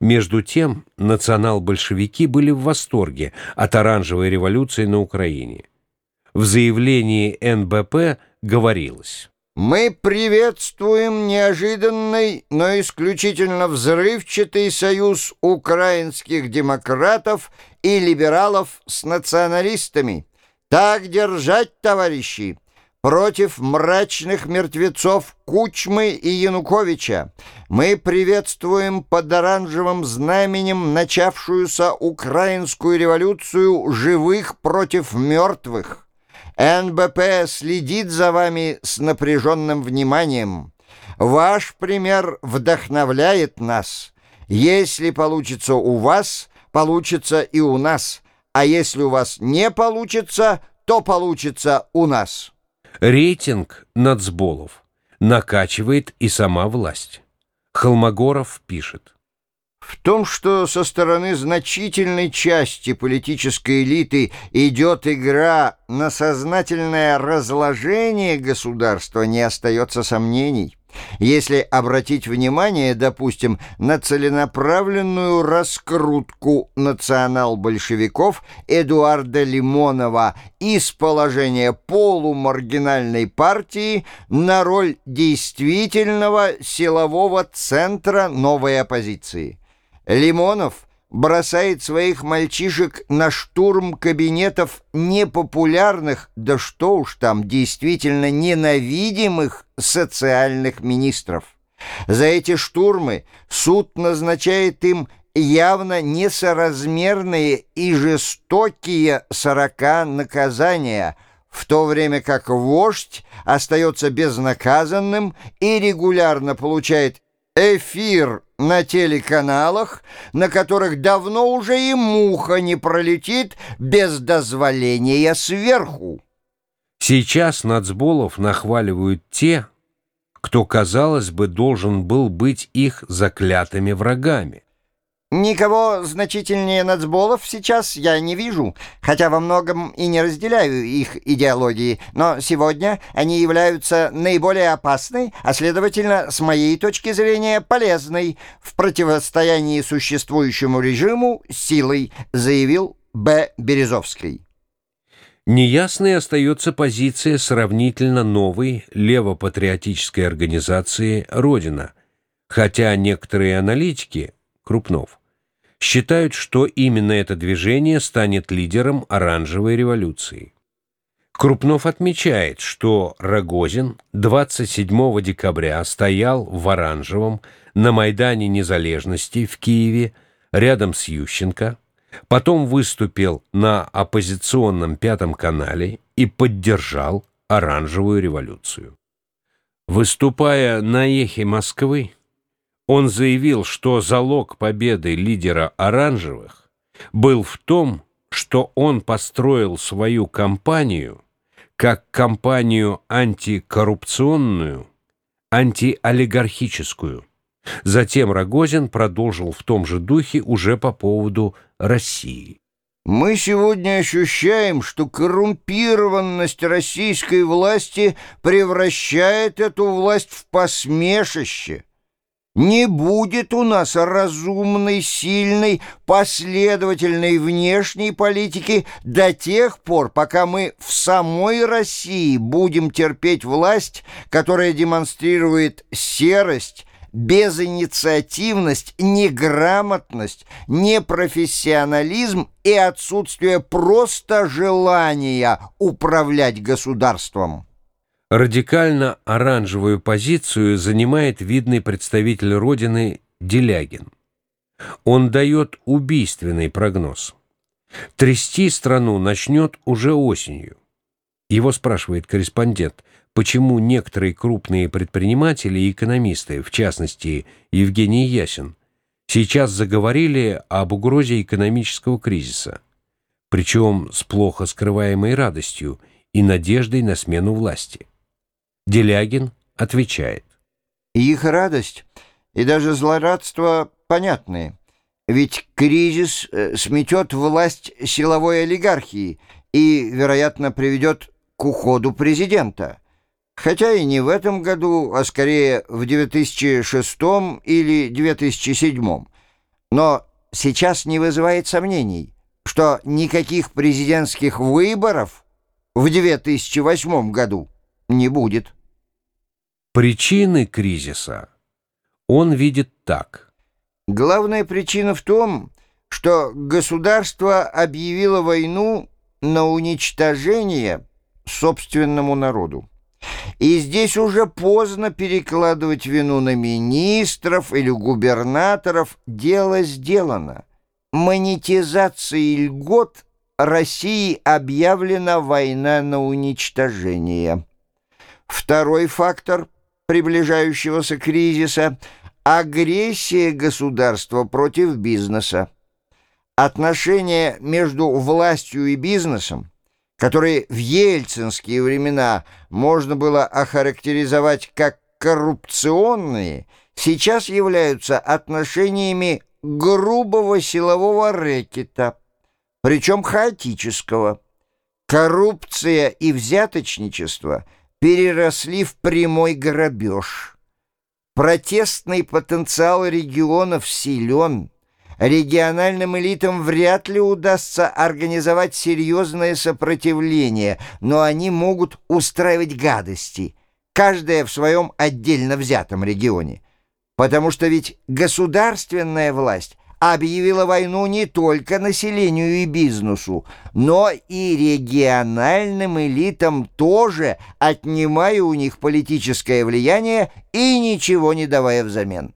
Между тем, национал-большевики были в восторге от оранжевой революции на Украине. В заявлении НБП говорилось мы приветствуем неожиданный, но исключительно взрывчатый союз украинских демократов и либералов с националистами. Так держать, товарищи, против мрачных мертвецов Кучмы и Януковича. Мы приветствуем под оранжевым знаменем начавшуюся украинскую революцию живых против мертвых. НБП следит за вами с напряженным вниманием. Ваш пример вдохновляет нас. Если получится у вас, получится и у нас. А если у вас не получится, то получится у нас. Рейтинг нацболов накачивает и сама власть. Холмогоров пишет. В том, что со стороны значительной части политической элиты идет игра на сознательное разложение государства, не остается сомнений. Если обратить внимание, допустим, на целенаправленную раскрутку национал-большевиков Эдуарда Лимонова из положения полумаргинальной партии на роль действительного силового центра новой оппозиции – Лимонов бросает своих мальчишек на штурм кабинетов непопулярных, да что уж там, действительно ненавидимых социальных министров. За эти штурмы суд назначает им явно несоразмерные и жестокие сорока наказания, в то время как вождь остается безнаказанным и регулярно получает эфир на телеканалах, на которых давно уже и муха не пролетит без дозволения сверху. Сейчас нацболов нахваливают те, кто, казалось бы, должен был быть их заклятыми врагами. Никого значительнее нацболов сейчас я не вижу, хотя во многом и не разделяю их идеологии, но сегодня они являются наиболее опасной, а следовательно, с моей точки зрения, полезной в противостоянии существующему режиму силой, заявил Б. Березовский. Неясной остается позиция сравнительно новой левопатриотической организации «Родина», хотя некоторые аналитики Крупнов, считают, что именно это движение станет лидером оранжевой революции. Крупнов отмечает, что Рогозин 27 декабря стоял в Оранжевом на Майдане Незалежности в Киеве рядом с Ющенко, потом выступил на оппозиционном Пятом канале и поддержал оранжевую революцию. Выступая на эхе Москвы, он заявил, что залог победы лидера оранжевых был в том, что он построил свою кампанию как кампанию антикоррупционную, антиолигархическую. Затем Рогозин продолжил в том же духе уже по поводу России. Мы сегодня ощущаем, что коррумпированность российской власти превращает эту власть в посмешище – не будет у нас разумной, сильной, последовательной внешней политики до тех пор, пока мы в самой России будем терпеть власть, которая демонстрирует серость, безинициативность, неграмотность, непрофессионализм и отсутствие просто желания управлять государством. Радикально-оранжевую позицию занимает видный представитель Родины Делягин. Он дает убийственный прогноз. Трясти страну начнет уже осенью. Его спрашивает корреспондент, почему некоторые крупные предприниматели и экономисты, в частности Евгений Ясин, сейчас заговорили об угрозе экономического кризиса, причем с плохо скрываемой радостью и надеждой на смену власти. Делягин отвечает. Их радость и даже злорадство понятны. Ведь кризис э, сметет власть силовой олигархии и, вероятно, приведет к уходу президента. Хотя и не в этом году, а скорее в 2006 или 2007. Но сейчас не вызывает сомнений, что никаких президентских выборов в 2008 году не будет. Причины кризиса он видит так. Главная причина в том, что государство объявило войну на уничтожение собственному народу. И здесь уже поздно перекладывать вину на министров или губернаторов. Дело сделано. Монетизацией льгот России объявлена война на уничтожение. Второй фактор приближающегося кризиса – агрессия государства против бизнеса. Отношения между властью и бизнесом – которые в ельцинские времена можно было охарактеризовать как коррупционные, сейчас являются отношениями грубого силового рэкета, причем хаотического. Коррупция и взяточничество переросли в прямой грабеж. Протестный потенциал регионов силен – Региональным элитам вряд ли удастся организовать серьезное сопротивление, но они могут устраивать гадости, каждая в своем отдельно взятом регионе. Потому что ведь государственная власть объявила войну не только населению и бизнесу, но и региональным элитам тоже, отнимая у них политическое влияние и ничего не давая взамен.